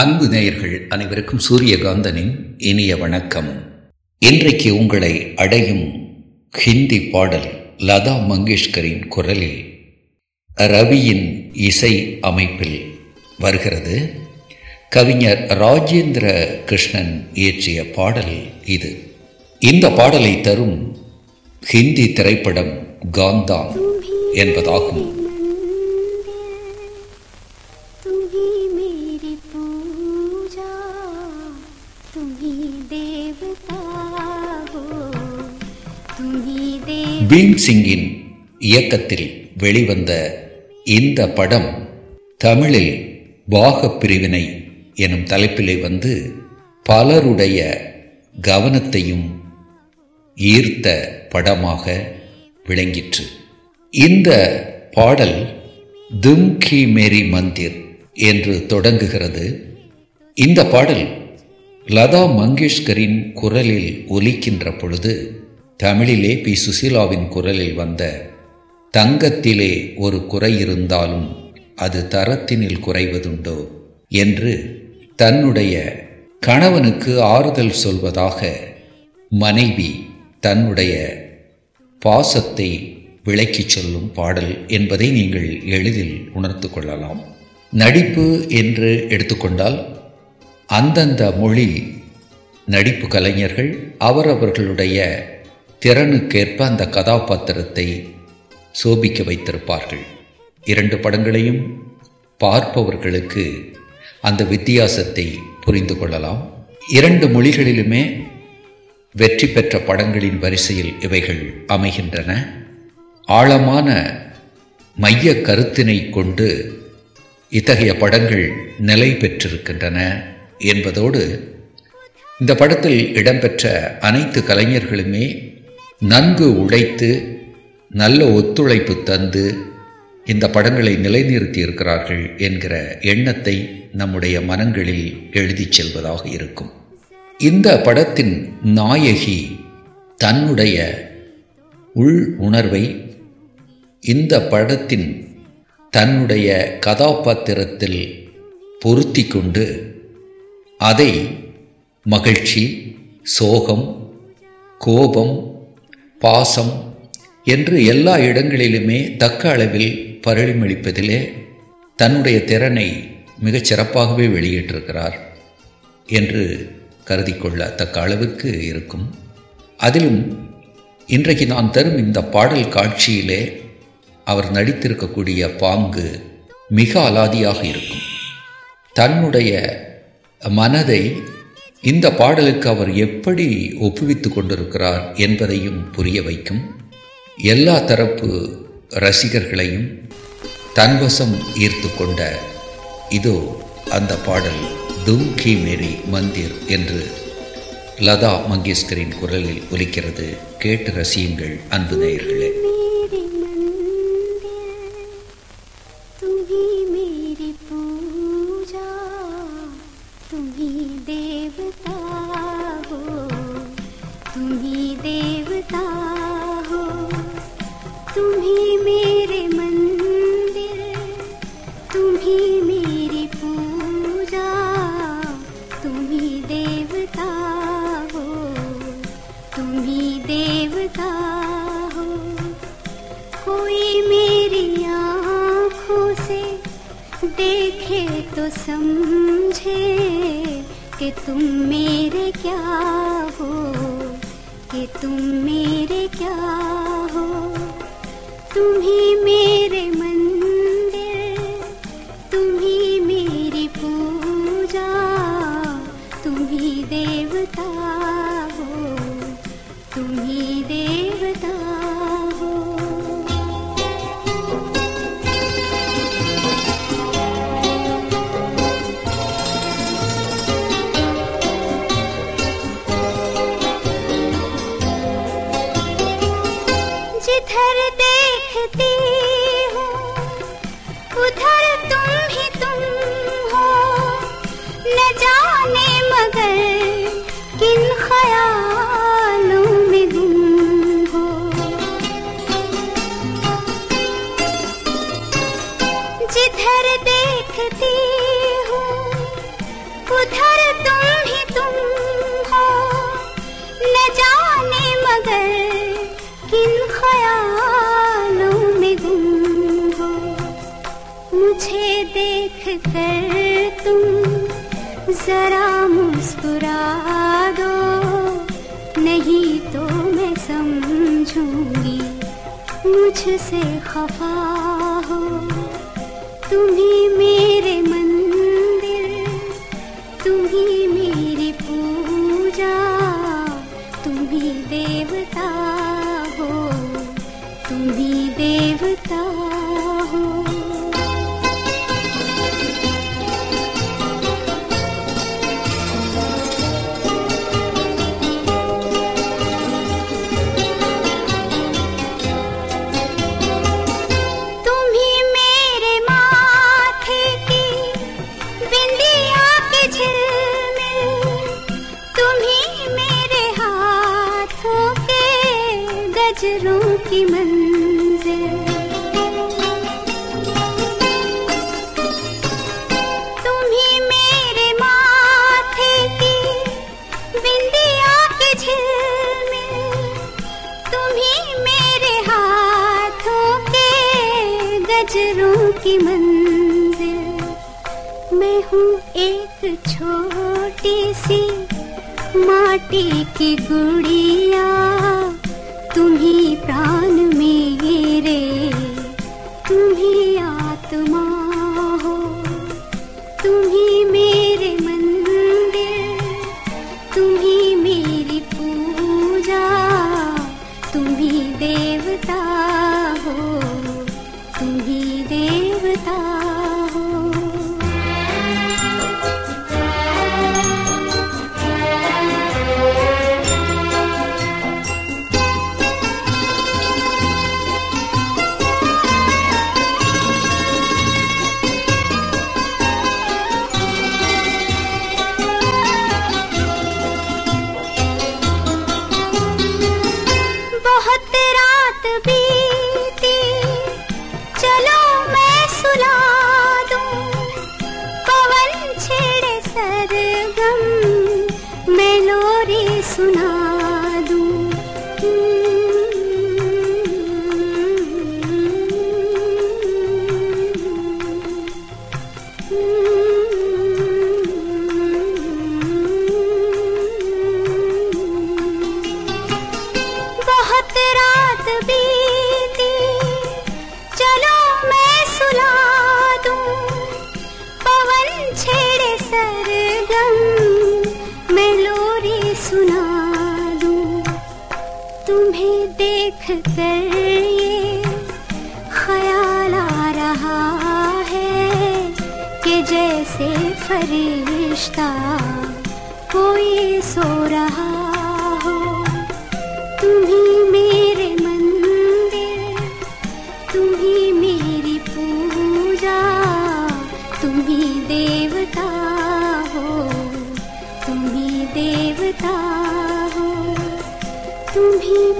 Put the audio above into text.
அன்பு நேயர்கள் அனைவருக்கும் சூரியகாந்தனின் இனிய வணக்கம். இன்றைக்கு உங்களை அடையும் ஹிந்தி பாடல் லதா மங்கேஷ்கரின் குரலில் ரவியின் இசை அமைப்பில் வருகிறது. கவிஞர் ராஜேந்திர கிருஷ்ணன் இயற்றிய பாடல் இது. இந்த பாடலை தரும் ஹிந்தி திரைப்படம் காந்தான் என்பதாகும். பீம் சிங்கின் இயக்கத்தில் வெளிவந்த இந்த படம் தமிழில் பாகப் பிரிவினை எனும் தலைப்பிலே வந்து பலருடைய கவனத்தையும் ஈர்த்த படமாக விளங்கிற்று. இந்த பாடல் தும் கி மேரி மந்திர் என்று தொடங்குகிறது. இந்த பாடல் லதா மங்கேஷ்கரின் குரலில் ஒலிக்கின்ற பொழுது தமிழிலே பி. சுசீலாவின் குரலில் வந்த தங்கத்திலே ஒரு குறை இருந்தாலும் அது தரத்தினில் குறைவதுண்டோ என்று தன்னுடைய கணவனுக்கு ஆறுதல் சொல்வதாக மனைவி தன்னுடைய பாசத்தை விளக்கிச் சொல்லும் பாடல் என்பதை நீங்கள் எளிதில் உணர்ந்து கொள்ளலாம். நடிப்பு என்று எடுத்துக்கொண்டால் அந்தந்த மொழி நடிப்பு கலைஞர்கள் அவரவர்களுடைய திறனுக்கேற்ப அந்த கதாபாத்திரத்தை சோபிக்க வைத்திருப்பார்கள். இரண்டு படங்களையும் பார்ப்பவர்களுக்கு அந்த வித்தியாசத்தை புரிந்து கொள்ளலாம். இரண்டு மொழிகளிலுமே வெற்றி பெற்ற படங்களின் வரிசையில் இவைகள் அமைகின்றன. ஆழமான மைய கருத்தினை கொண்டு இத்தகைய படங்கள் நிலை பெற்றிருக்கின்றன. என்பதோடு இந்த படத்தில் இடம்பெற்ற அனைத்து கலைஞர்களுமே நன்கு உழைத்து நல்ல ஒத்துழைப்பு தந்து இந்த படங்களை நிலைநிறுத்தி இருக்கிறார்கள் என்கிற எண்ணத்தை நம்முடைய மனங்களில் எழுதிச் செல்வதாக இருக்கும். இந்த படத்தின் நாயகி தன்னுடைய உள் உணர்வை இந்த படத்தின் தன்னுடைய கதாபாத்திரத்தில் பொருத்தி கொண்டு அதை மகிழ்ச்சி சோகம் கோபம் பாசம் என்று எல்லா இடங்களிலுமே தக்க அளவில் பரிமளிப்பதிலே தன்னுடைய திறனை மிகச் சிறப்பாகவே வெளியிட்டிருக்கிறார் என்று கருதி கொள்ளத்தக்க அளவுக்கு இருக்கும். அதிலும் இன்றைக்கு நான் தரும் இந்த பாடல் காட்சியிலே அவர் நடித்திருக்கக்கூடிய பாங்கு மிக அலாதியாக இருக்கும். தன்னுடைய மனதை இந்த பாடலுக்கு அவர் எப்படி ஒப்புவித்து கொண்டிருக்கிறார் என்பதையும் புரிய வைக்கும். எல்லா தரப்பு ரசிகர்களையும் தன்வசம் ஈர்த்து கொண்ட இதோ அந்த பாடல் தும் கி மேரி மந்திர் என்று லதா மங்கேஷ்கரின் குரலில் ஒலிக்கிறது. கேட்டு ரசியுங்கள் அன்பு நேயர்களே. देवता हो। कोई मेरी आँखों से देखे तो समझे कि तुम मेरे क्या हो, कि तुम मेरे क्या हो। तुम ही मेरे जिधर देखती हूँ, उधर तुम ही तुम हो। न जाने मगर किन ख्यालों में गुम हो। मुझे देख कर तुम जरा मुस्कुरा दो, नहीं तो मैं समझूँगी मुझसे खफा हो। तुम्ही मेरे मंदिर गुजरों की मंजिल। नज़रों की मंजिल। मैं हूँ एक छोटी सी माटी की गुड़िया। तुम्ही प्राण मेरे तुम्ही आत्मा हो। तुम्ही मेरे मंदिर। तुम्ही मेरी पूजा। तुम्ही देवता हो। कर ये ख्याल आ रहा है कि जैसे फरिश्ता कोई सो रहा हो। तुम्ही मेरे मंदिर तुम्ही मेरी पूजा तुम्ही देवता हो। तुम्ही देवता हो। तुम्ही